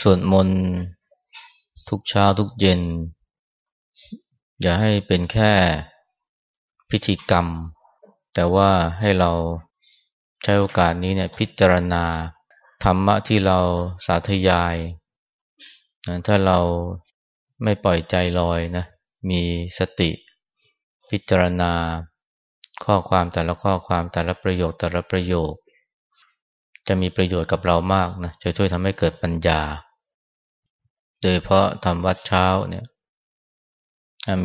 สวดมนต์ทุกเช้าทุกเย็น อย่าให้เป็นแค่พิธีกรรม แต่ว่าให้เราใช้โอกาสนี้เนี่ยพิจารณาธรรมะที่เราสาธยายถ้าเราไม่ปล่อยใจลอยนะ มีสติ พิจารณาข้อความแต่ละข้อความแต่ละประโยคแต่ละประโยค จะมีประโยชน์กับเรามากนะจะช่วยทำให้เกิดปัญญา โดยเพราะทำวัดเช้าเนี่ย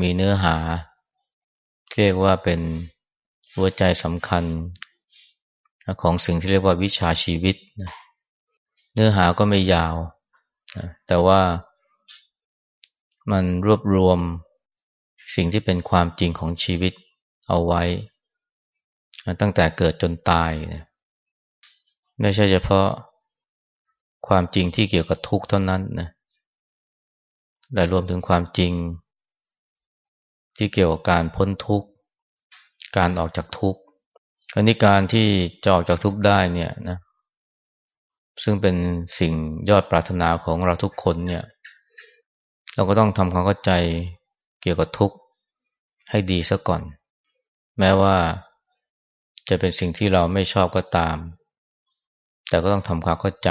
มีเนื้อหา เรียกว่าเป็นหัวใจสำคัญ ของสิ่งที่เรียกว่าวิชาชีวิต เนื้อหาก็ไม่ยาว แต่ว่ามันรวบรวมสิ่งที่เป็นความจริงของชีวิตเอาไว้ ตั้งแต่เกิดจนตาย ไม่ใช่เฉพาะความจริงที่เกี่ยวกับทุกข์เท่านั้นนะและรวมถึงความจริง ที่เกี่ยวกับการพ้นทุกข์ การออกจากทุกข์อันนี้การที่จะออกจากทุกข์ได้เนี่ยนะซึ่งเป็นสิ่งยอดปรารถนาของเราทุกคนเนี่ย เราก็ต้องทำความเข้าใจเกี่ยวกับทุกข์ให้ดีซะก่อน แม้ว่าจะเป็นสิ่งที่เราไม่ชอบก็ตาม แต่ก็ต้องทำความเข้าใจ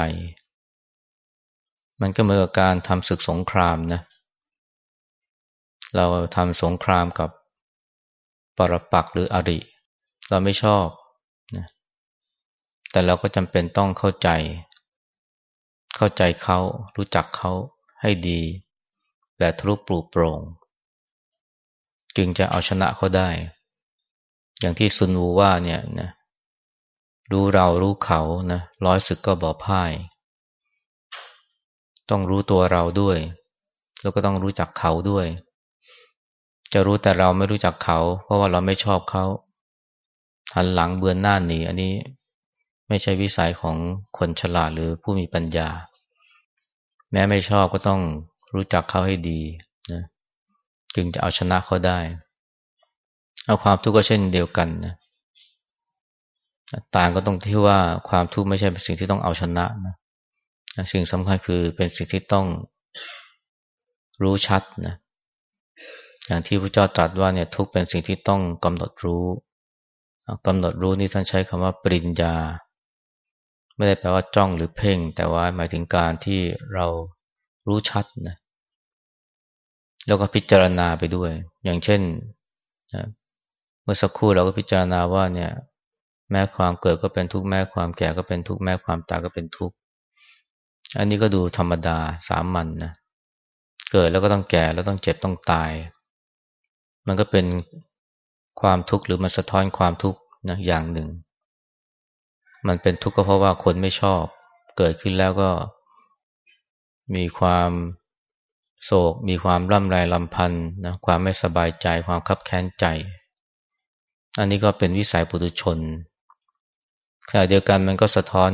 มันก็เหมือนกับการทำศึกสงครามนะ เราทำสงครามกับปรปักหรืออริ เราไม่ชอบนะแต่เราก็จำเป็นต้องเข้าใจ เข้าใจเขารู้จักเขาให้ดีแบบทะลุปลุกโปร่งจึงจะเอาชนะเขาได้ อย่างที่ซุนวูว่าเนี่ยนะ รู้เรารู้เขานะร้อยศึกก็บ่พ่าย ต้องรู้ตัวเราด้วย แล้วก็ต้องรู้จักเขาด้วย จะรู้แต่เราไม่รู้จักเขา เพราะว่าเราไม่ชอบเขาหันหลังเบือนหน้าหนีอันนี้ไม่ใช่วิสัยของคนฉลาดหรือผู้มีปัญญา แม้ไม่ชอบก็ต้องรู้จักเขาให้ดีนะจึงจะเอาชนะเขาได้ เอาความทุกข์ก็เช่นเดียวกันนะ ต่างก็ต้องที่ว่าความทุกข์ไม่ใช่เป็นสิ่งที่ต้องเอาชนะนะสิ่งสำคัญคือเป็นสิ่งที่ต้องรู้ชัดนะอย่างที่พระเจ้าตรัสว่าเนี่ยทุกเป็นสิ่งที่ต้องกำหนดรู้กำหนดรู้นี่ท่านใช้คำว่าปริญญา ไม่ได้แปลว่าจ้องหรือเพ่ง แต่ว่าหมายถึงการที่เรารู้ชัดนะแล้วก็พิจารณาไปด้วย อย่างเช่นเมื่อสักครู่เราก็พิจารณาว่าเนี่ย แม้ความเกิดก็เป็นทุกข์แม้ความแก่ก็เป็นทุกข์แม้ความตายก็เป็นทุกข์อันนี้ก็ดูธรรมดาสามัญนนะเกิดแล้วก็ต้องแก่แล้วต้องเจ็บต้องตาย มันก็เป็นความทุกข์หรือมันสะท้อนความทุกข์นะอย่างหนึ่ง มันเป็นทุกข์ก็เพราะว่าคนไม่ชอบ เกิดขึ้นแล้วก็ มีความโศก มีความร่ำไรลำพันธ์นะความไม่สบายใจความคับแค้นใจ อันนี้ก็เป็นวิสัยปุถุชน ขณะเดียวกันมันก็สะท้อน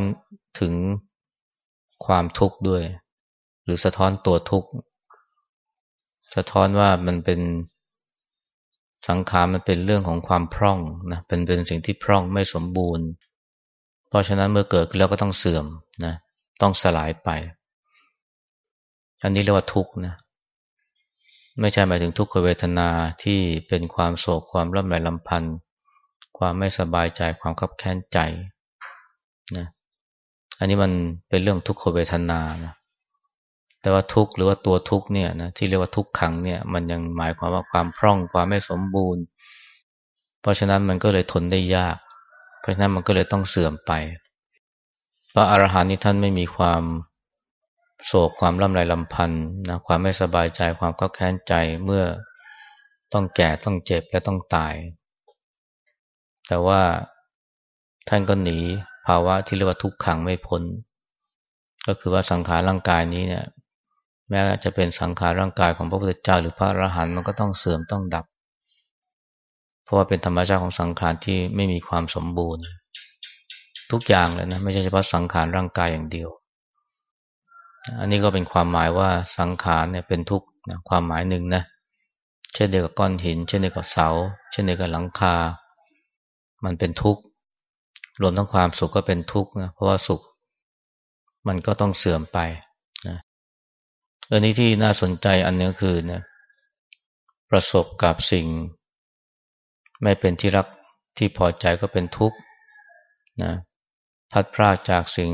ถึงความทุกข์ด้วย หรือสะท้อนตัวทุกข์สะท้อนว่ามันเป็นสังขารมันเป็นเรื่องของความพร่องนะเป็นเป็นสิ่งที่พร่องไม่สมบูรณ์ เพราะฉะนั้นเมื่อเกิดแล้วก็ต้องเสื่อมนะต้องสลายไป อันนี้เรียกว่าทุกข์นะไม่ใช่หมายถึงทุกขเวทนาที่เป็นความโศกความร่ำไรลำพันธ์ความไม่สบายใจความขับแค้นใจ นะอันนี้มันเป็นเรื่องทุกขเวทนานะแต่ว่าทุกหรือว่าตัวทุกเนี่ยนะที่เรียกว่าทุกขังเนี่ยมันยังหมายความว่าความพร่องความไม่สมบูรณ์ เพราะฉะนั้นมันก็เลยทนได้ยาก เพราะฉะนั้นมันก็เลยต้องเสื่อมไปพระอรหันต์นี้ท่านไม่มีความโศกความลำไรลำพันธ์นะความไม่สบายใจความก็แค้นใจเมื่อต้องแก่ต้องเจ็บและต้องตาย แต่ว่าท่านก็หนีาวะที่เรียกว่าทุกขังไม่พ้น ก็คือว่าสังขารร่างกายนี้เนี่ย แม้จะเป็นสังขารร่างกายของพระพุทธเจ้าหรือพระอรหันต์มันก็ต้องเสื่อมต้องดับ เพราะว่าเป็นธรรมชาติของสังขารที่ไม่มีความสมบูรณ์ ทุกอย่างเลยนะไม่ใช่เฉพาะสังขารร่างกายอย่างเดียว อันนี้ก็เป็นความหมายว่าสังขารเนี่ยเป็นทุกข์นะความหมายหนึ่งนะเช่นเดียวกับก้อนหิน เช่นเดียวกับเสา เช่นเดียวกับหลังคา มันเป็นทุกข์ รวมทั้งความสุขก็เป็นทุกข์นะเพราะว่าสุข มันก็ต้องเสื่อมไปนะเรื่องนี้ที่น่าสนใจอันนึงคือนะประสบกับสิ่ง ไม่เป็นที่รักที่พอใจก็เป็นทุกข์นะพัดพรากจากสิ่ง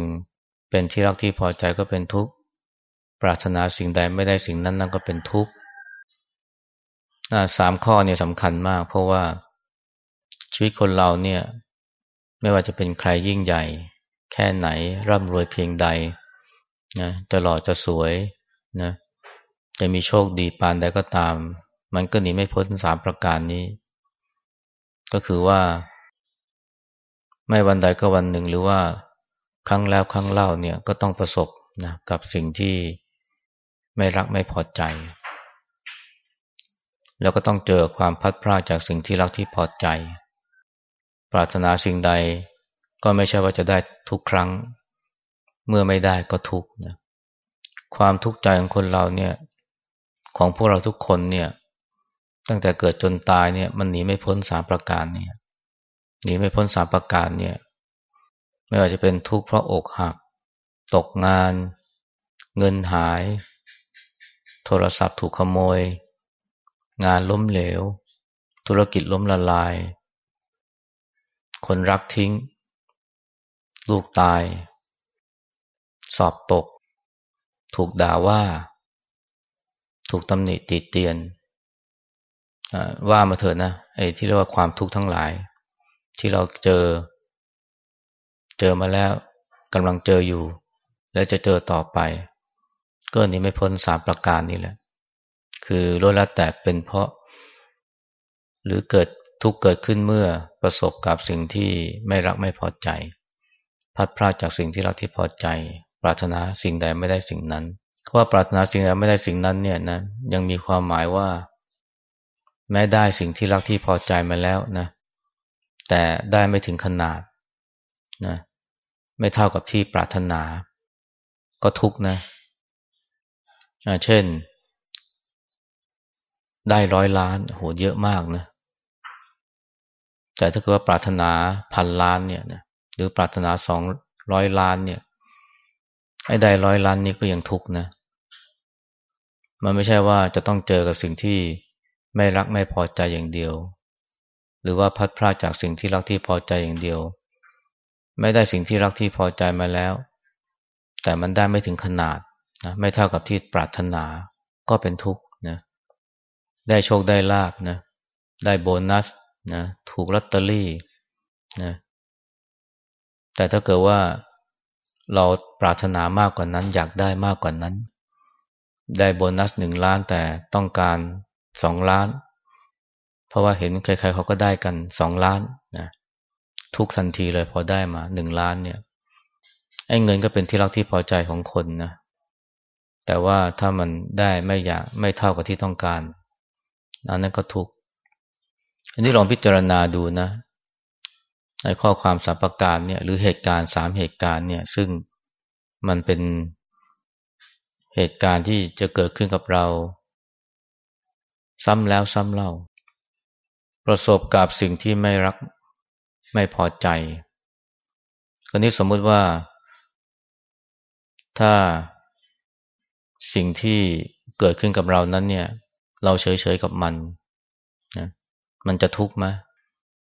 เป็นที่รักที่พอใจก็เป็นทุกข์ปรารถนาสิ่งใดไม่ได้สิ่งนั้นนั่นก็เป็นทุกข์สามข้อเนี่ยสำคัญมาก เพราะว่าชีวิตคนเราเนี่ย ไม่ว่าจะเป็นใครยิ่งใหญ่ แค่ไหนร่ำรวยเพียงใดนะจะหล่อจะสวยนะจะมีโชคดีปานใดก็ตาม มันก็หนีไม่พ้นสามประการนี้ ก็คือว่า ไม่วันใดก็วันหนึ่งหรือว่าครั้งแล้วครั้งเล่าเนี่ยก็ต้องประสบนะกับสิ่งที่ไม่รักไม่พอใจ แล้วก็ต้องเจอความพัดพลาดจากสิ่งที่รักที่พอใจ ปรารถนาสิ่งใด ก็ไม่ใช่ว่าจะได้ทุกครั้ง เมื่อไม่ได้ก็ทุกนะความทุกข์ใจของคนเราเนี่ย ของพวกเราทุกคนเนี่ย ตั้งแต่เกิดจนตายเนี่ย มันหนีไม่พ้นสามประการเนี่ยหนีไม่พ้นสามประการเนี่ย ไม่ว่าจะเป็นทุกข์เพราะอกหัก ตกงาน เงินหาย โทรศัพท์ถูกขโมย งานล้มเหลว ธุรกิจล้มละลาย คนรักทิ้ง ลูกตาย สอบตก ถูกด่าว่า ถูกตำหนิติเตียน ว่ามาเถอะนะไอ้ที่เรียกว่าความทุกข์ทั้งหลาย ที่เราเจอ เจอมาแล้วกำลังเจออยู่ และจะเจอต่อไป ก็นี้ไม่พ้นสามประการนี้แหละ คือล้วนแล้วแต่เป็นเพราะ หรือเกิด ทุกเกิดขึ้นเมื่อประสบกับสิ่งที่ไม่รักไม่พอใจ พัดพลาดจากสิ่งที่รักที่พอใจ ปรารถนาสิ่งใดไม่ได้สิ่งนั้นว่าปรารถนาสิ่งใดไม่ได้สิ่งนั้นเนี่ยนะยังมีความหมายว่า แม้ได้สิ่งที่รักที่พอใจมาแล้วนะแต่ได้ไม่ถึงขนาดนะไม่เท่ากับที่ปรารถนา ก็ทุกนะเช่น ได้ร้อยล้านโหเยอะมากนะ แต่ถ้าเกิดว่าปรารถนาพันล้านเนี่ยนะหรือปรารถนาสองร้อยล้านเนี่ยไอ้ได้ร้อยล้านนี้ก็ยังทุกข์นะ มันไม่ใช่ว่าจะต้องเจอกับสิ่งที่ไม่รักไม่พอใจอย่างเดียว หรือว่าพัดพลาดจากสิ่งที่รักที่พอใจอย่างเดียว ไม่ได้สิ่งที่รักที่พอใจมาแล้ว แต่มันได้ไม่ถึงขนาดนะไม่เท่ากับที่ปรารถนาก็เป็นทุกข์นะได้โชคได้ลาบนะได้โบนัส นะถูกลอตเตอรี่นะแต่ถ้าเกิดว่าเราปรารถนามากกว่านั้น อยากได้มากกว่านั้น ได้โบนัสหนึ่งล้านแต่ต้องการสองล้าน เพราะว่าเห็นใครๆเขาก็ได้กันสองล้านนะทุกทันทีเลยพอได้มาหนึ่งล้านเนี่ยไอ้เงินก็เป็นที่รักที่พอใจของคนนะแต่ว่าถ้ามันได้ไม่อยากไม่เท่ากับที่ต้องการอันนั้นก็ทุก อันนี้ลองพิจารณาดูนะในข้อความสามประการเนี่ย หรือเหตุการณ์สามเหตุการณ์เนี่ย ซึ่งมันเป็นเหตุการณ์ที่จะเกิดขึ้นกับเรา ซ้ำแล้วซ้ำเล่า ประสบกับสิ่งที่ไม่รักไม่พอใจคนนี้สมมติว่า ถ้าสิ่งที่เกิดขึ้นกับเรานั้นเนี่ย เราเฉยๆกับมัน มันจะทุกข์ไหม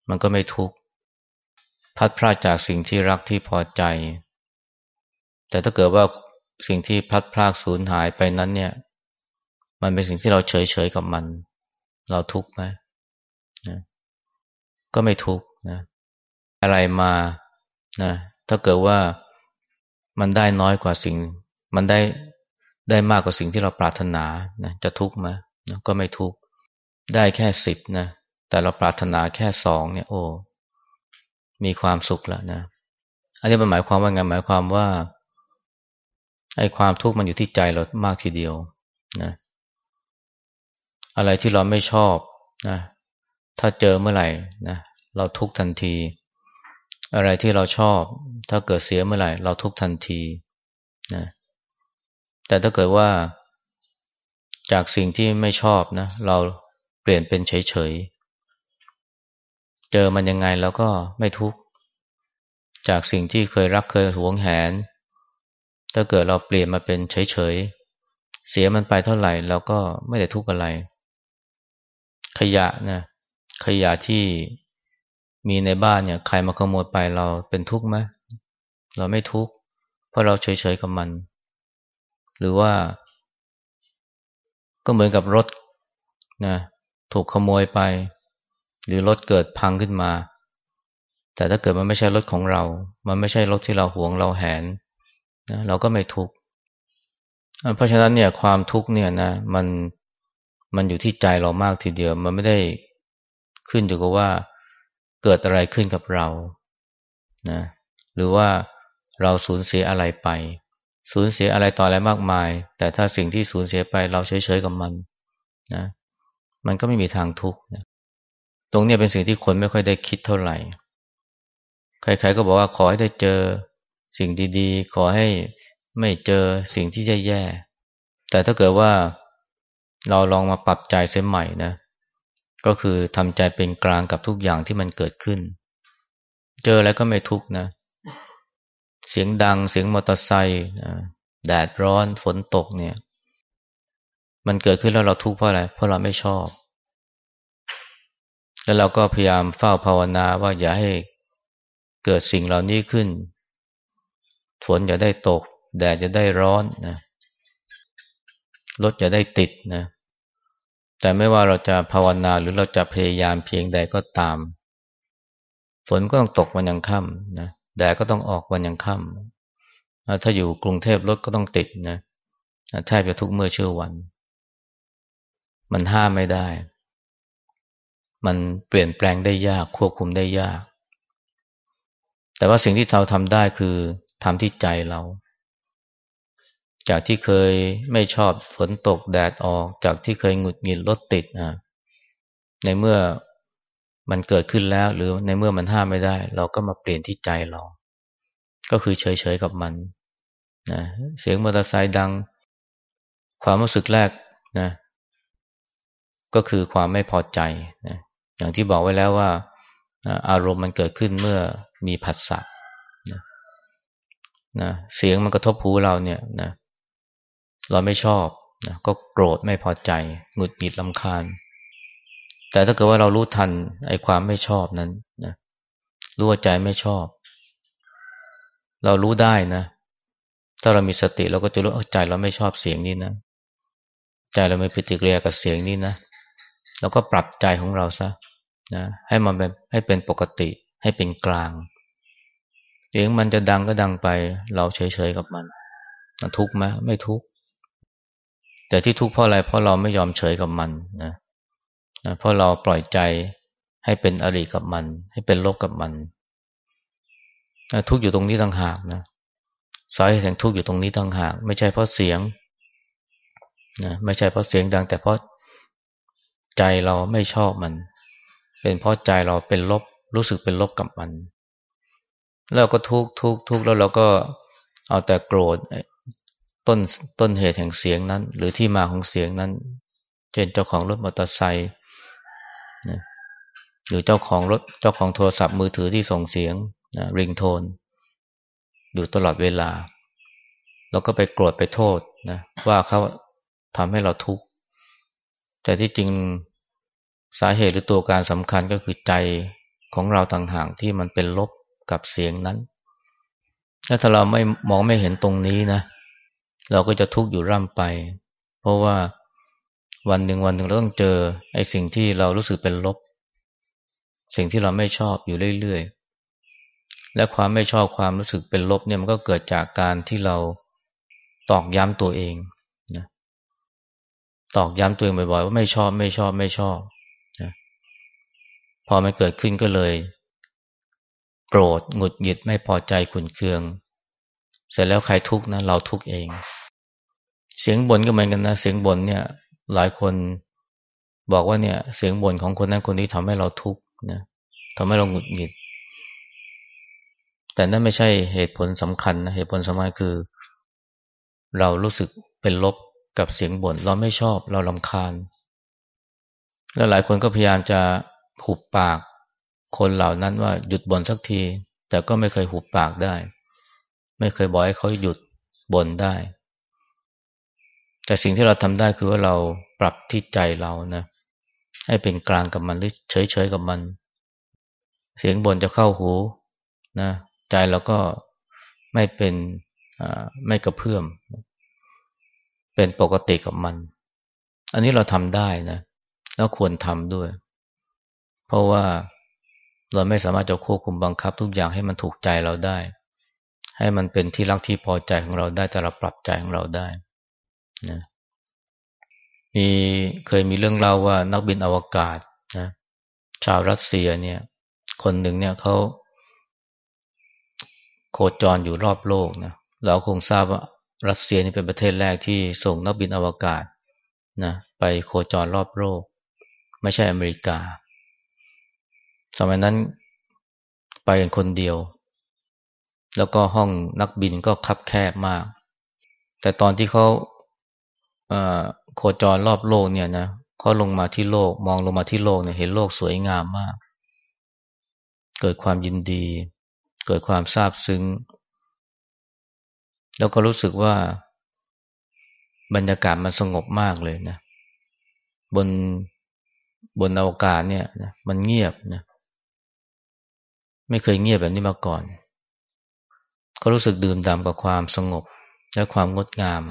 มันก็ไม่ทุกข์พัดพลาดจากสิ่งที่รักที่พอใจ แต่ถ้าเกิดว่าสิ่งที่พัดพรากสูญหายไปนั้นเนี่ย มันเป็นสิ่งที่เราเฉยเฉยกับมัน เราทุกข์ไหมนะก็ไม่ทุกข์นะ อะไรมานะถ้าเกิดว่ามันได้น้อยกว่าสิ่ง มันได้ได้มากกว่าสิ่งที่เราปรารถนานะจะทุกข์ไหมนะก็ไม่ทุกข์ได้แค่สิบนะ แต่เราปรารถนาแค่สองเนี่ย โอ้มีความสุขแล้วนะอันนี้มันหมายความว่าไงหมายความว่าไอ้ความทุกข์มันอยู่ที่ใจเรามากทีเดียวนะอะไรที่เราไม่ชอบนะถ้าเจอเมื่อไหร่นะเราทุกข์ทันที อะไรที่เราชอบ ถ้าเกิดเสียเมื่อไหร่ เราทุกข์ทันทีนะแต่ถ้าเกิดว่าจากสิ่งที่ไม่ชอบนะ เราเปลี่ยนเป็นเฉย เจอมันยังไงแล้วก็ไม่ทุกข์จากสิ่งที่เคยรักเคยหวงแหน ถ้าเกิดเราเปลี่ยนมาเป็นเฉยๆ เสียมันไปเท่าไหร่เราก็ไม่ได้ทุกข์อะไร ขยะนะขยะที่มีในบ้านเนี่ย ใครมาขโมยไปเราเป็นทุกข์ไหมเราไม่ทุกข์เพราะเราเฉยๆกับมัน หรือว่า ก็เหมือนกับรถนะถูกขโมยไป หรือรถเกิดพังขึ้นมา แต่ถ้าเกิดมันไม่ใช่รถของเรา มันไม่ใช่รถที่เราหวงเราแหนนะเราก็ไม่ทุกข์เพราะฉะนั้นเนี่ยความทุกข์เนี่ยนะมันมันอยู่ที่ใจเรามากทีเดียว มันไม่ได้ขึ้นอยู่กับว่าเกิดอะไรขึ้นกับเรานะหรือว่าเราสูญเสียอะไรไป สูญเสียอะไรต่ออะไรมากมาย แต่ถ้าสิ่งที่สูญเสียไปเราเฉยๆกับมันนะมันก็ไม่มีทางทุกข์นะ ตรงนี้เป็นสิ่งที่คนไม่ค่อยได้คิดเท่าไหร่ ใครๆก็บอกว่าขอให้ได้เจอสิ่งดีๆ ขอให้ไม่เจอสิ่งที่แย่ๆ แต่ถ้าเกิดว่าเราลองมาปรับใจเสียใหม่นะ ก็คือทำใจเป็นกลางกับทุกอย่างที่มันเกิดขึ้น เจอแล้วก็ไม่ทุกนะ เสียงดังเสียงมอเตอร์ไซค์แดดร้อนฝนตกเนี่ย มันเกิดขึ้นแล้วเราทุกข์เพราะอะไร เพราะเราไม่ชอบ แล้วเราก็พยายามเฝ้าภาวนาว่าอย่าให้เกิดสิ่งเหล่านี้ขึ้น ฝนอย่าได้ตก แดดจะได้ร้อนนะรถจะได้ติดนะ แต่ไม่ว่าเราจะภาวนาหรือเราจะพยายามเพียงใดก็ตาม ฝนก็ต้องตกวันยังค่ำนะ แดดก็ต้องออกวันยังค่ำถ้าอยู่กรุงเทพรถก็ต้องติดนะแทบจะทุกเมื่อเชื่อวัน มันห้ามไม่ได้ มันเปลี่ยนแปลงได้ยากควบคุมได้ยาก แต่ว่าสิ่งที่เราทำได้คือทำที่ใจเรา จากที่เคยไม่ชอบฝนตกแดดออก จากที่เคยหงุดหงิดรถติดอะในเมื่อมันเกิดขึ้นแล้ว หรือในเมื่อมันห้ามไม่ได้ เราก็มาเปลี่ยนที่ใจเรา ก็คือเฉยๆกับมันนะเสียงมอเตอร์ไซค์ดัง ความรู้สึกแรกนะ ก็คือความไม่พอใจนะ อย่างที่บอกไว้แล้วว่า อารมณ์มันเกิดขึ้นเมื่อมีผัสสะนะนะเสียงมันกระทบหูเราเนี่ยนะเราไม่ชอบนะก็โกรธไม่พอใจหงุดหงิดลำคาญ แต่ถ้าเกิดว่าเรารู้ทันไอ้ความไม่ชอบนั้นนะรู้ว่าใจไม่ชอบ เรารู้ได้นะ ถ้าเรามีสติเราก็จะรู้ใจเราไม่ชอบเสียงนี้นะใจเราไม่ปฏิกิริยากับเสียงนี้นะเราก็ปรับใจของเราซะ นะให้มันเป็นให้เป็นปกติ ให้เป็นกลางเสียงมันจะดังก็ดังไป เราเฉยๆกับมันทุกข์ไหมไม่ทุกข์แต่ที่ทุกข์เพราะอะไรเพราะเราไม่ยอมเฉยกับมันนะนะเพราะเราปล่อยใจให้เป็นอริกับมัน ให้เป็นโลบกับมันนะทุกอยู่ตรงนี้ต่างหากนะสาเหตุแห่งทุกอยู่ตรงนี้ต่างหาก ไม่ใช่เพราะเสียงนะไม่ใช่เพราะเสียงดัง แต่เพราะใจเราไม่ชอบมัน เป็นเพราะใจเราเป็นลบรู้สึกเป็นลบกับมัน แล้วก็ทุกทุกทุกแล้วเราก็เอาแต่โกรธต้นต้นเหตุแห่งเสียงนั้น หรือที่มาของเสียงนั้น เช่นเจ้าของรถมอเตอร์ไซค์นะหรือเจ้าของรถเจ้าของโทรศัพท์มือถือที่ส่งเสียงนะริงโทน อยู่ตลอดเวลา แล้วก็ไปโกรธไปโทษนะว่าเขาทำให้เราทุกข์แต่ที่จริง สาเหตุหรือตัวการสำคัญก็คือใจของเราต่างหากที่มันเป็นลบกับเสียงนั้น ถ้าเราไม่มองไม่เห็นตรงนี้นะ เราก็จะทุกข์อยู่ร่ำไป เพราะว่าวันหนึ่งวันหนึ่งเราต้องเจอไอ้สิ่งที่เรารู้สึกเป็นลบ สิ่งที่เราไม่ชอบอยู่เรื่อยๆ และความไม่ชอบความรู้สึกเป็นลบเนี่ยมันก็เกิดจากการที่เราตอกย้ำตัวเองนะตอกย้ำตัวเองบ่อยๆว่าไม่ชอบไม่ชอบไม่ชอบ อมันเกิดขึ้นก็เลย โกรธหงุดหงิดไม่พอใจขุนเคือง เสร็จแล้วใครทุกข์นะ เราทุกข์เอง เสียงบ่นก็เหมือนกันนะ เสียงบ่นเนี่ย หลายคนบอกว่าเนี่ย เสียงบ่นของคนนั้นคนนี้ทำให้เราทุกข์นะทำให้เราหงุดหงิด แต่นั่นไม่ใช่เหตุผลสำคัญนะเหตุผลสำคัญคือ เรารู้สึกเป็นลบกับเสียงบน่นเราไม่ชอบเราลำคาญ แล้วหลายคนก็พยายามจะ หุบปาก คนเหล่านั้นว่าหยุดบ่นสักที แต่ก็ไม่เคยหุบปากได้ ไม่เคยบอกให้เขาหยุดบ่นได้ แต่สิ่งที่เราทำได้คือว่าเราปรับที่ใจเรานะให้เป็นกลางกับมันหรือเฉยๆกับมัน เสียงบ่นจะเข้าหูนะใจเราก็ไม่เป็นไม่กระเพื่อม เป็นปกติกับมัน อันนี้เราทำได้นะ แล้วควรทำด้วย เพราะว่าเราไม่สามารถจะควบคุมบังคับทุกอย่างให้มันถูกใจเราได้ ให้มันเป็นที่รักที่พอใจของเราได้แต่เราปรับใจของเราได้นะมีเคยมีเรื่องเล่าว่านักบินอวกาศนะชาวรัสเซียเนี่ย คนหนึ่งเนี่ยเขาโคจรอยู่รอบโลกนะเราคงทราบว่ารัสเซียนี่เป็นประเทศแรกที่ส่งนักบินอวกาศนะไปโคจรรอบโลก ไม่ใช่อเมริกา สมัยนั้นไปกันคนเดียว แล้วก็ห้องนักบินก็คับแคบมาก แต่ตอนที่เขาโคจรรอบโลกเนี่ยนะเขาลงมาที่โลก มองลงมาที่โลกเนี่ยเห็นโลกสวยงามมาก เกิดความยินดี เกิดความซาบซึ้ง แล้วก็รู้สึกว่า บรรยากาศมันสงบมากเลยนะ บนบนอวกาศเนี่ยนะมันเงียบนะ ไม่เคยเงียบแบบนี้มาก่อน ก็รู้สึกดื่มด่ำกับความสงบและความงดงาม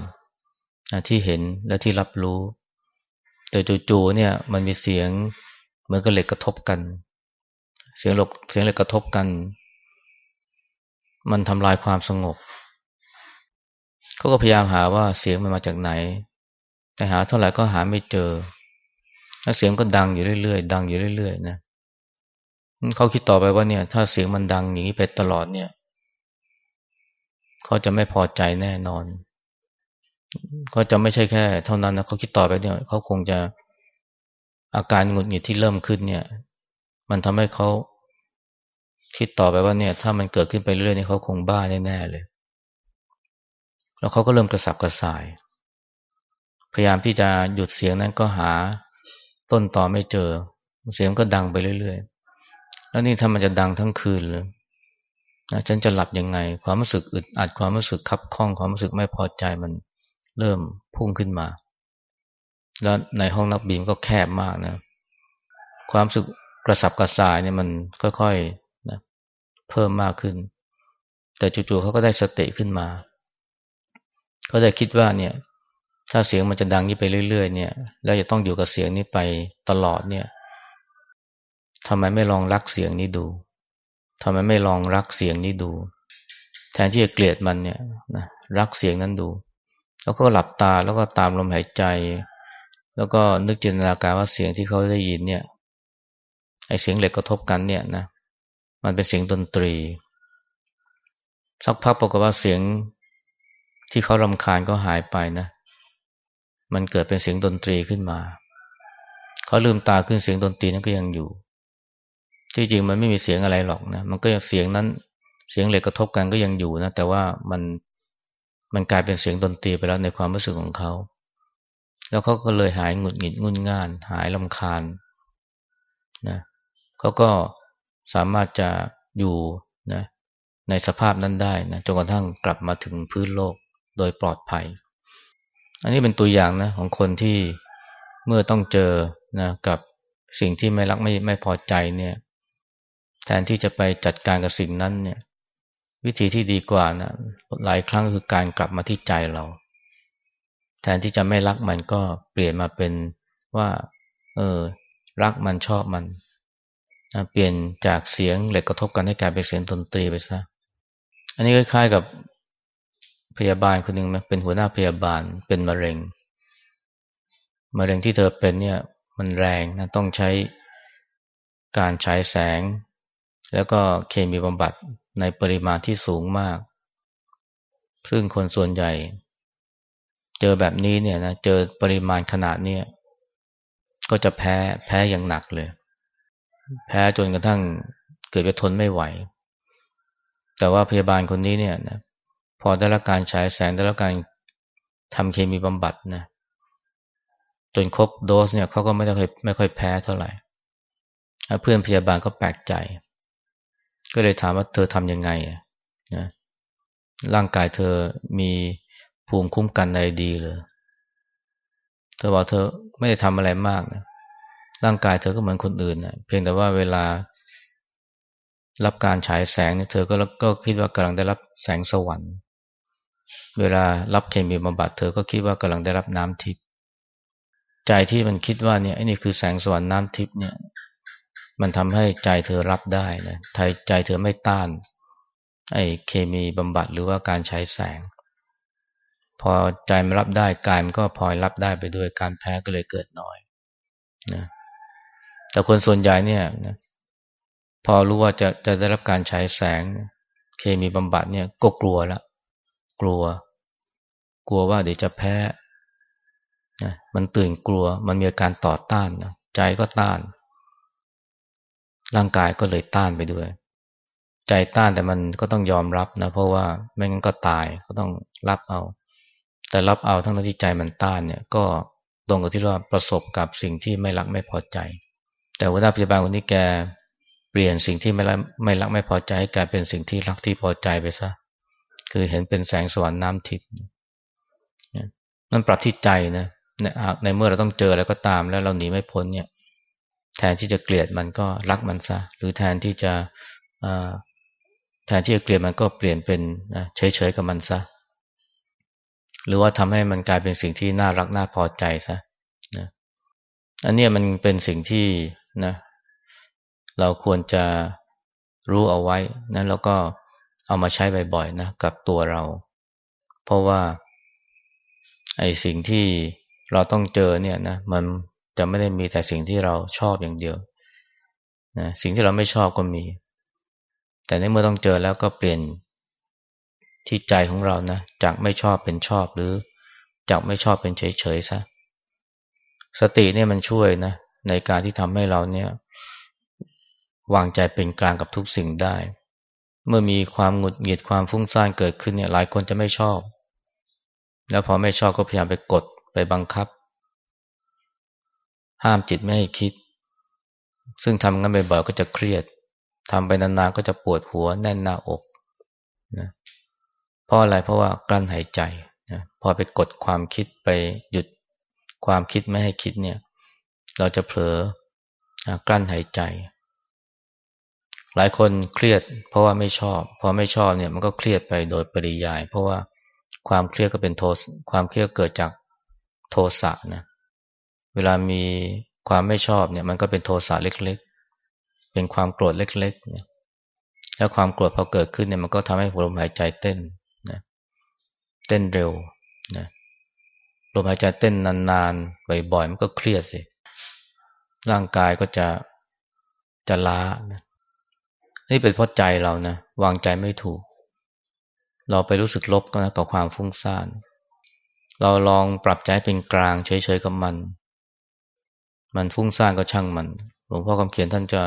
ที่เห็นและที่รับรู้ แต่จู่ๆเนี่ยมันมีเสียงเหมือนกับเหล็กกระทบกัน เสียงหลกเสียงเหล็กกระทบกัน มันทำลายความสงบเขาก็พยายามหาว่าเสียงมันมาจากไหน แต่หาเท่าไหร่ก็หาไม่เจอแล้วเสียงก็ดังอยู่เรื่อยๆดังอยู่เรื่อยๆนะ เขาคิดต่อไปว่าเนี่ย ถ้าเสียงมันดังอย่างนี้ไปตลอดเนี่ยเขาจะไม่พอใจแน่นอนเขาจะไม่ใช่แค่ เท่านั้นนะเขาคิดต่อไปเนี่ยเขาคงจะอาการหงุดหงิดที่เริ่มขึ้นเนี่ย มันทำให้เขาคิดต่อไปว่าเนี่ย ถ้ามันเกิดขึ้นไปเรื่อยๆนี่ยเขาคงบ้าแน่ๆเลย แล้วเขาก็เริ่มกระสับกระส่าย พยายามที่จะหยุดเสียงนั้นก็หาต้นต่อไม่เจอ เสียงก็ดังไปเรื่อยๆ แล้วนี่ถ้ามันจะดังทั้งคืนเลยนะฉันจะหลับยังไง ความรู้สึกอึดอัดความรู้สึกคับข้องความรู้สึกไม่พอใจมันเริ่มพุ่งขึ้นมา แล้วในห้องนักบินก็แคบมากนะ ความสึกกระสับกระส่ายเนี่ยมันค่อยๆนะเพิ่มมากขึ้น แต่จู่ๆเขาก็ได้สติขึ้นมาเขาได้คิดว่าเนี่ย ถ้าเสียงมันจะดังนี้ไปเรื่อยๆ เนี่ย แล้วจะต้องอยู่กับเสียงนี้ไปตลอดเนี่ย ทำไมไม่ลองรักเสียงนี้ดูทำไมไม่ลองรักเสียงนี้ดู แทนที่จะเกลียดมันเนี่ยนะรักเสียงนั้นดู แล้วก็หลับตาแล้วก็ตามลมหายใจ แล้วก็นึกจินตนาการว่าเสียงที่เขาได้ยินเนี่ยไอเสียงเหล็กกระทบกันเนี่ยนะ มันเป็นเสียงดนตรี สักพักปรากฏว่าเสียงที่เขารำคาญก็หายไปนะ มันเกิดเป็นเสียงดนตรีขึ้นมา เขาลืมตาขึ้นเสียงดนตรีนั้นก็ยังอยู่ ที่จริงมันไม่มีเสียงอะไรหรอกนะ มันก็ยังเสียงนั้น เสียงเหล็กกระทบกันก็ยังอยู่นะ แต่ว่ามันมันกลายเป็นเสียงดนตรีไปแล้วในความรู้สึกของเขา แล้วเขาก็เลยหายหงุดหงิดงุนง่าน หายลำคาญนะเขาก็สามารถจะอยู่นะในสภาพนั้นได้นะจนกระทั่งกลับมาถึงพื้นโลกโดยปลอดภัย อันนี้เป็นตัวอย่างนะของคนที่เมื่อต้องเจอนะกับสิ่งที่ไม่รักไม่ไม่พอใจเนี่ย ทนที่จะไปจัดการกับสิ่งนั้นเนี่ย วิธีที่ดีกว่านะหลายครั้งคือการกลับมาที่ใจเรา แทนที่จะไม่รักมันก็เปลี่ยนมาเป็นว่า เออ รักมันชอบมันนะเปลี่ยนจากเสียงเหล็กกระทบกันให้กลายเป็นเสียงดนตรีไปซะอันนี้คล้ายๆกับพยาบาลคนหนึ่งนะเป็นหัวหน้าพยาบาลเป็นมะเร็งมะเร็งที่เธอเป็นเนี่ย มันแรงนะต้องใช้การฉายแสง แล้วก็เคมีบำบัดในปริมาณที่สูงมาก ซึ่งคนส่วนใหญ่ เจอแบบนี้เนี่ยนะเจอปริมาณขนาดเนี้ยก็จะแพ้แพ้อย่างหนักเลย แพ้จนกระทั่งเกิดจะทนไม่ไหว แต่ว่าพยาบาลคนนี้เนี่ยนะพอได้รับการฉายแสงได้รับการทำเคมีบำบัดนะจนครบโดสเนี่ยเขาก็ไม่ได้ค่อยไม่ค่อยแพ้เท่าไหร่เพื่อนพยาบาลก็แปลกใจ ก็เลยถามว่าเธอทำยังไงนะร่างกายเธอมีภูมิคุ้มกันอะไรดีเลยเธอบอกเธอไม่ได้ทำอะไรมากนะร่างกายเธอก็เหมือนคนอื่นนะเพียงแต่ว่าเวลารับการฉายแสงเนี่ยเธอก็ก็คิดว่ากำลังได้รับแสงสวรรค์ เวลารับเคมีบำบัดเธอก็คิดว่ากำลังได้รับน้ำทิพย์ใจที่มันคิดว่าเนี่ยไอ้นี่คือแสงสวรรค์น้ำทิพย์เนี่ย มันทำให้ใจเธอรับได้นะใจเธอไม่ต้านไอ้เคมีบำบัดหรือว่าการใช้แสง พอใจมันรับได้กายมันก็พลอยรับได้ไปด้วยการแพ้ก็เลยเกิดน้อยนะแต่คนส่วนใหญ่เนี่ยนะพอรู้ว่าจะจะได้รับการใช้แสง เคมีบำบัดเนี่ยก็กลัวล้วกลัว กลัวว่าเดี๋ยวจะแพ้นะมันตื่นกลัว มันมีอาการต่อต้านนะใจก็ต้าน ร่างกายก็เลยต้านไปด้วย ใจต้านแต่มันก็ต้องยอมรับนะ เพราะว่าไม่งั้นก็ตายก็ต้องรับเอา แต่รับเอาทั้งที่ใจมันต้านเนี่ยก็ตรงกับที่เราประสบกับสิ่งที่ไม่รักไม่พอใจ แต่ว่าพยาบาลคนนี้แกเปลี่ยนสิ่งที่ไม่รักไม่รักไม่พอใจให้กลายเป็นสิ่งที่รักที่พอใจไปซะคือเห็นเป็นแสงสว่างน้ำทิพย์มันปรับที่ใจนะในเมื่อเราต้องเจอแล้วก็ตามแล้วเราหนีไม่พ้นเนี่ย แทนที่จะเกลียดมันก็รักมันซะ หรือแทนที่จะแทนที่จะเกลียดมันก็เปลี่ยนเป็นเฉยๆกับมันซะ หรือว่าทำให้มันกลายเป็นสิ่งที่น่ารักน่าพอใจซะนะอันนี้มันเป็นสิ่งที่นะเราควรจะรู้เอาไว้นะแล้วก็เอามาใช้บ่อยๆนะกับตัวเรา เพราะว่าไอ้สิ่งที่เราต้องเจอเนี่ยนะมัน จะไม่ได้มีแต่สิ่งที่เราชอบอย่างเดียวนะสิ่งที่เราไม่ชอบก็มี แต่ในเมื่อต้องเจอแล้วก็เปลี่ยนที่ใจของเรานะจากไม่ชอบเป็นชอบหรือจากไม่ชอบเป็นเฉยๆซะสติเนี่ยมันช่วยนะในการที่ทำให้เราเนี่ย วางใจเป็นกลางกับทุกสิ่งได้ เมื่อมีความหงุดหงิดความฟุ้งซ่านเกิดขึ้นเนี่ย หลายคนจะไม่ชอบ แล้วพอไม่ชอบก็พยายามไปกดไปบังคับ ห้ามจิตไม่ให้คิด ซึ่งทำงั้นบ่อยๆก็จะเครียดทำไปนานๆก็จะปวดหัวแน่นหน้าอกนะเพราะอะไรเพราะว่ากลั้นหายใจนะพอไปกดความคิดไปหยุดความคิดไม่ให้คิดเนี่ย เราจะเผลอกลั้นหายใจ หลายคนเครียด เพราะว่าไม่ชอบ พอไม่ชอบเนี่ยมันก็เครียดไปโดยปริยาย เพราะว่าความเครียดก็เป็นโทสความเครียดเกิดจากโทสะนะ เวลามีความไม่ชอบเนี่ย มันก็เป็นโทสะเล็กๆ เป็นความโกรธเล็กๆแล้วความโกรธพอเกิดขึ้นเนี่ยมันก็ทำให้หัวลมหายใจเต้นนะเต้นเร็วนะลมหายใจเต้นนานๆบ่อยๆมันก็เครียดสิร่างกายก็จะจะล้านะนี่เป็นเพราะใจเรานะวางใจไม่ถูก เราไปรู้สึกลบกันนะกับความฟุ้งซ่าน เราลองปรับใจเป็นกลางเฉยๆกับมัน มันฟุ้งซ่านก็ช่างมัน หลวงพ่อคำเขียนท่านจะ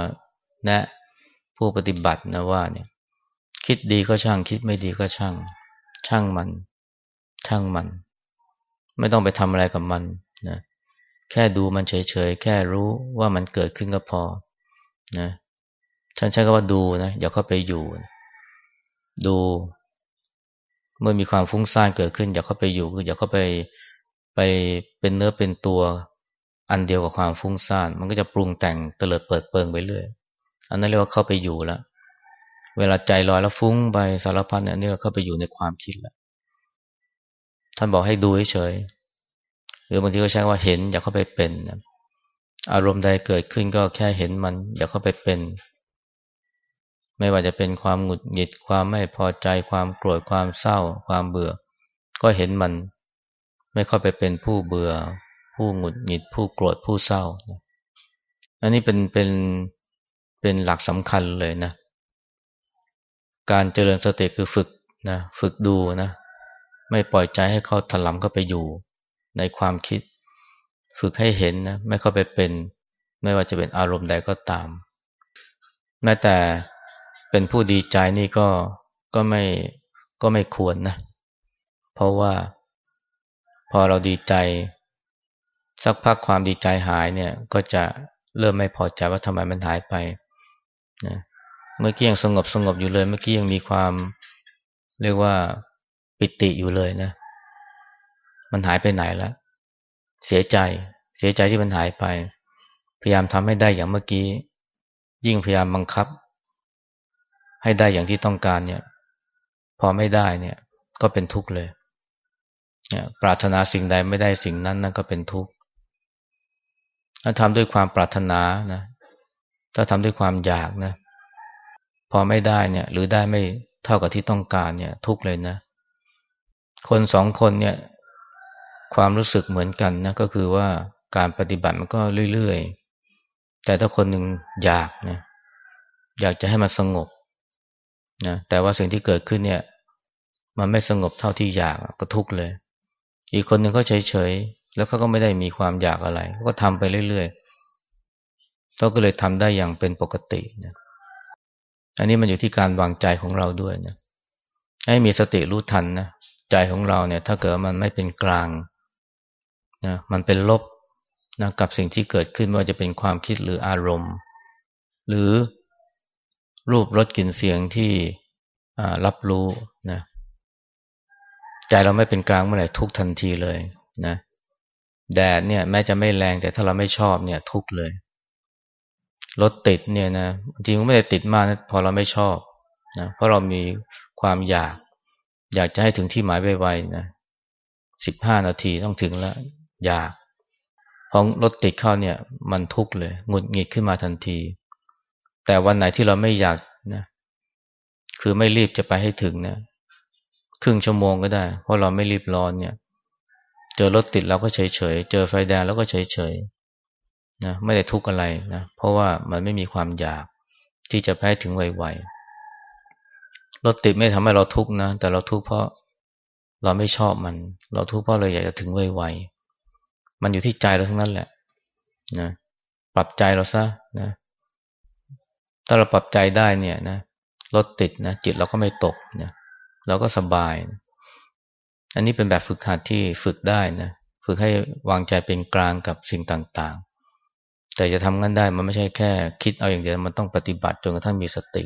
แนะผู้ปฏิบัตินะว่าเนี่ย คิดดีก็ช่าง คิดไม่ดีก็ช่าง ช่างมัน ช่างมัน ไม่ต้องไปทำอะไรกับมันนะแค่ดูมันเฉยๆแค่รู้ว่ามันเกิดขึ้นก็พอนะฉันใช้คำว่าดูนะอย่าเข้าไปอยู่ ดู เมื่อมีความฟุ้งซ่านเกิดขึ้น อย่าเข้าไปอยู่อย่าเข้าไปไปเป็นเนื้อเป็นตัว อันเดียวกับความฟุ้งซ่าน มันก็จะปรุงแต่งเตลิดเปิดเปิงไปเรื่อย อันนั้นเรียกว่าเข้าไปอยู่แล้วเวลาใจลอยแล้วฟุ้งไปสารพัดเนี่ยนี่ก็เข้าไปอยู่ในความคิดแล้วท่านบอกให้ดูเฉย หรือบางทีก็ใช้ว่าเห็น อย่าเข้าไปเป็นอารมณ์ใดเกิดขึ้นก็แค่เห็นมัน อย่าเข้าไปเป็น ไม่ว่าจะเป็นความหงุดหงิดความไม่พอใจความโกรธความเศร้า ความเบื่อ ก็เห็นมัน ไม่เข้าไปเป็นผู้เบื่อ ผู้หงุดหงิดผู้โกรธผู้เศร้า อันนี้เป็นเป็นเป็นหลักสำคัญเลยนะ การเจริญสติคือฝึกนะฝึกดูนะ ไม่ปล่อยใจให้เขาถลำเข้าไปอยู่ในความคิด ฝึกให้เห็นนะไม่เข้าไปเป็น ไม่ว่าจะเป็นอารมณ์ใดก็ตาม แม้แต่เป็นผู้ดีใจนี่ก็ก็ไม่ก็ไม่ควรนะ เพราะว่าพอเราดีใจ สักพักความดีใจหายเนี่ยก็จะเริ่มไม่พอใจว่าทำไมมันหายไปนะเมื่อกี้ยังสงบสงบอยู่เลย เมื่อกี้ยังมีความเรียกว่าปิติอยู่เลยนะ มันหายไปไหนแล้วเสียใจ เสียใจที่มันหายไป พยายามทำให้ได้อย่างเมื่อกี้ ยิ่งพยายามบังคับ ให้ได้อย่างที่ต้องการเนี่ย พอไม่ได้เนี่ย ก็เป็นทุกข์เลยเนี่ยปรารถนาสิ่งใดไม่ได้สิ่งนั้นนั่นก็เป็นทุกข์ ถ้าทำด้วยความปรารถนานะ ถ้าทำด้วยความอยากนะ พอไม่ได้เนี่ย หรือได้ไม่เท่ากับที่ต้องการเนี่ย ทุกเลยนะ คนสองคนเนี่ย ความรู้สึกเหมือนกันนะก็คือว่าการปฏิบัติมันก็เรื่อยๆ แต่ถ้าคนหนึ่งอยากนะอยากจะให้มันสงบนะแต่ว่าสิ่งที่เกิดขึ้นเนี่ย มันไม่สงบเท่าที่อยากก็ทุกเลย อีกคนหนึ่งก็เฉย แล้วเขาก็ไม่ได้มีความอยากอะไรก็ทำไปเรื่อยๆเขาก็เลยทำได้อย่างเป็นปกตินะอันนี้มันอยู่ที่การวางใจของเราด้วยนะให้มีสติรู้ทันนะใจของเราเนี่ย ถ้าเกิดมันไม่เป็นกลางนะมันเป็นลบนะกับสิ่งที่เกิดขึ้นไม่ว่าจะเป็นความคิดหรืออารมณ์ หรือรูปรสกลิ่นเสียงที่รับรู้นะใจเราไม่เป็นกลางเมื่อไหร่ทุกทันทีเลยนะ แดดเนี่ยแม้จะไม่แรงแต่ถ้าเราไม่ชอบเนี่ยทุกเลย รถติดเนี่ยนะจริงไม่ได้ติดมากนะพอเราไม่ชอบนะเพราะเรามีความอยาก อยากจะให้ถึงที่หมายไวๆนะสิบห้านาทีต้องถึงแล้ว อยากพอรถติดเข้าเนี่ย มันทุกข์เลยหงุดหงิดขึ้นมาทันที แต่วันไหนที่เราไม่อยากนะคือไม่รีบจะไปให้ถึงนะครึ่งชั่วโมงก็ได้ เพราะเราไม่รีบร้อนเนี่ย เจอรถติดเราก็เฉยเฉยเจอไฟแดงเราก็เฉยเฉยนะไม่ได้ทุกข์อะไรนะเพราะว่ามันไม่มีความอยากที่จะไปถึงไวๆรถติดไม่ทำให้เราทุกข์นะ แต่เราทุกข์เพราะเราไม่ชอบมัน เราทุกข์เพราะเราอยากจะถึงไวๆมันอยู่ที่ใจเราทั้งนั้นแหละนะปรับใจเราซะนะถ้าเราปรับใจได้เนี่ยนะรถติดนะจิตเราก็ไม่ตกนะเราก็สบายนะ อันนี้เป็นแบบฝึกหัดที่ฝึกได้นะ ฝึกให้วางใจเป็นกลางกับสิ่งต่างๆ แต่จะทำงั้นได้มันไม่ใช่แค่คิดเอาอย่างเดียว มันต้องปฏิบัติจนกระทั่งมีสติ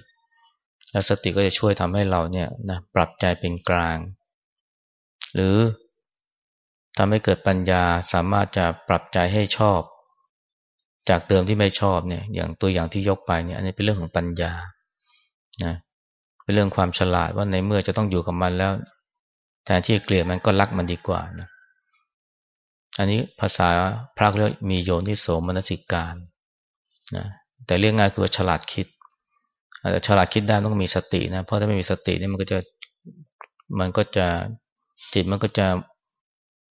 แล้วสติก็จะช่วยทำให้เราเนี่ยนะปรับใจเป็นกลาง หรือทำให้เกิดปัญญาสามารถจะปรับใจให้ชอบ จากเดิมที่ไม่ชอบเนี่ย อย่างตัวอย่างที่ยกไปเนี่ย อันนี้เป็นเรื่องของปัญญานะเป็นเรื่องความฉลาดว่าในเมื่อจะต้องอยู่กับมันแล้ว แทนที่เกลียดมันก็รักมันดีกว่านะอันนี้ภาษาพระเรียกมีโยนิโสมนสิการนะแต่เรียกง่ายคือฉลาดคิดแต่ฉลาดคิดได้ต้องมีสตินะเพราะถ้าไม่มีสตินี่มันก็จะมันก็จะจิตมันก็จะ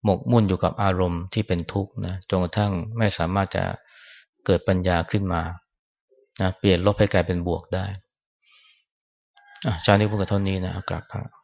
หมกมุ่นอยู่กับอารมณ์ที่เป็นทุกข์นะจนกระทั่งไม่สามารถจะเกิดปัญญาขึ้นมานะเปลี่ยนลบให้กลายเป็นบวกได้ อ่าจารย์นี้พูดกับเท่านี้นะกราบพระ